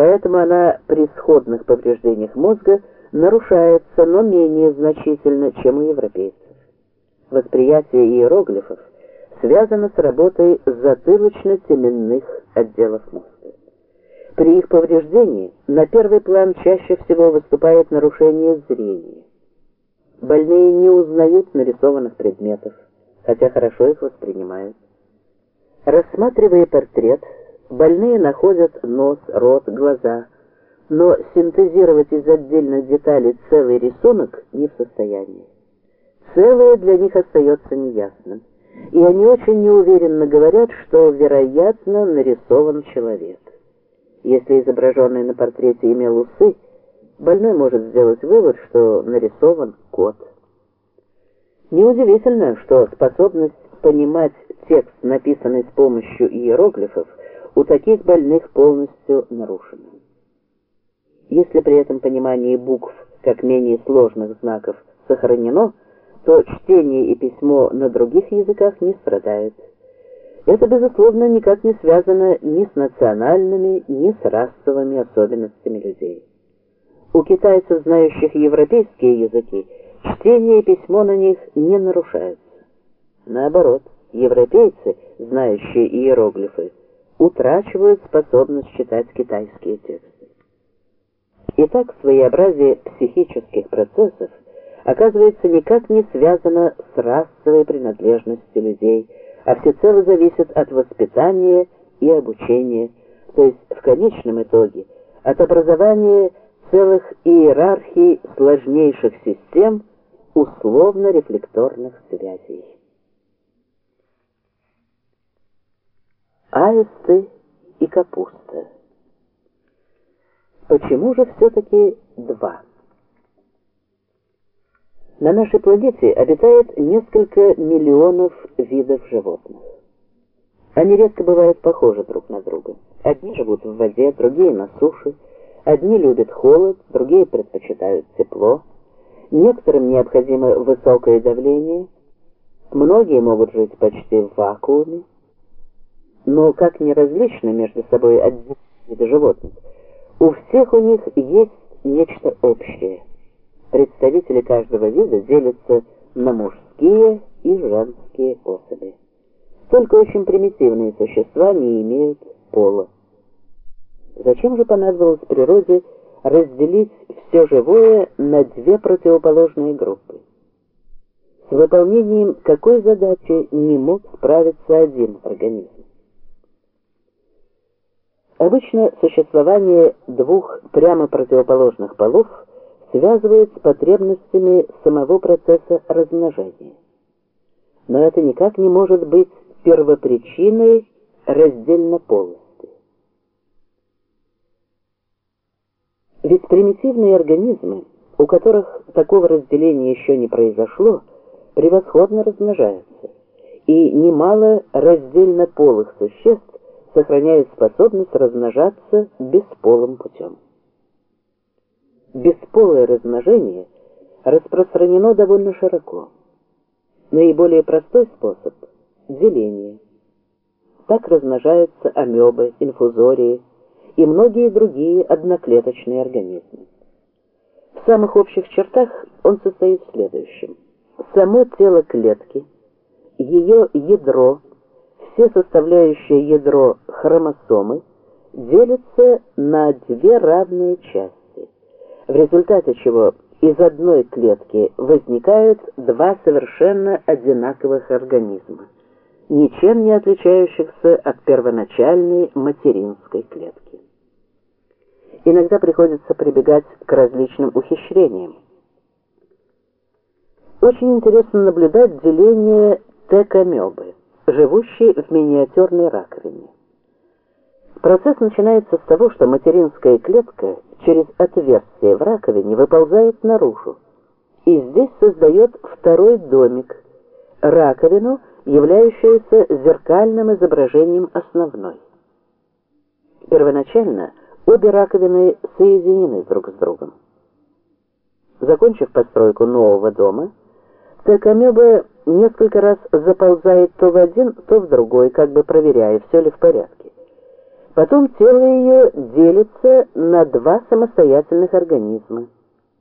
Поэтому она при сходных повреждениях мозга нарушается, но менее значительно, чем у европейцев. Восприятие иероглифов связано с работой затылочно-теменных отделов мозга. При их повреждении на первый план чаще всего выступает нарушение зрения. Больные не узнают нарисованных предметов, хотя хорошо их воспринимают. Рассматривая портрет, больные находят нос, рот, глаза, но синтезировать из отдельных деталей целый рисунок не в состоянии. Целое для них остается неясным, и они очень неуверенно говорят, что, вероятно, нарисован человек. Если изображенный на портрете имел усы, больной может сделать вывод, что нарисован кот. Неудивительно, что способность понимать текст, написанный с помощью иероглифов, у таких больных полностью нарушена. Если при этом понимание букв как менее сложных знаков сохранено, то чтение и письмо на других языках не страдает. Это, безусловно, никак не связано ни с национальными, ни с расовыми особенностями людей. У китайцев, знающих европейские языки, чтение и письмо на них не нарушается. Наоборот, европейцы, знающие иероглифы, утрачивают способность читать китайские тексты. Итак, своеобразие психических процессов оказывается никак не связано с расовой принадлежностью людей, а всецело зависит от воспитания и обучения, то есть в конечном итоге от образования целых иерархий сложнейших систем условно-рефлекторных связей. Аисты и капуста. Почему же все-таки два? На нашей планете обитает несколько миллионов видов животных. Они редко бывают похожи друг на друга. Одни живут в воде, другие на суше. Одни любят холод, другие предпочитают тепло. Некоторым необходимо высокое давление. Многие могут жить почти в вакууме. Но как не различны между собой отдельные виды животных, у всех у них есть нечто общее – представители каждого вида делятся на мужские и женские особи. Только очень примитивные существа не имеют пола. Зачем же понадобилось природе разделить все живое на две противоположные группы? С выполнением какой задачи не мог справиться один организм? Обычно существование двух прямо противоположных полов – связывает с потребностями самого процесса размножения. Но это никак не может быть первопричиной раздельнополости. Ведь примитивные организмы, у которых такого разделения еще не произошло, превосходно размножаются, и немало раздельнополых существ сохраняют способность размножаться бесполым путем бесполое размножение распространено довольно широко. Наиболее простой способ – деление. Так размножаются амебы, инфузории и многие другие одноклеточные организмы. В самых общих чертах он состоит в следующем. Само тело клетки, ее ядро, все составляющие ядро хромосомы делятся на две равные части в результате чего из одной клетки возникают два совершенно одинаковых организма, ничем не отличающихся от первоначальной материнской клетки. Иногда приходится прибегать к различным ухищрениям. Очень интересно наблюдать деление текамебы, живущей в миниатюрной раковине. Процесс начинается с того, что материнская клетка через отверстие в раковине выползает наружу и здесь создает второй домик, раковину, являющуюся зеркальным изображением основной. Первоначально обе раковины соединены друг с другом. Закончив постройку нового дома, циркомеба несколько раз заползает то в один, то в другой, как бы проверяя, все ли в порядке. Потом тело ее делится на два самостоятельных организма.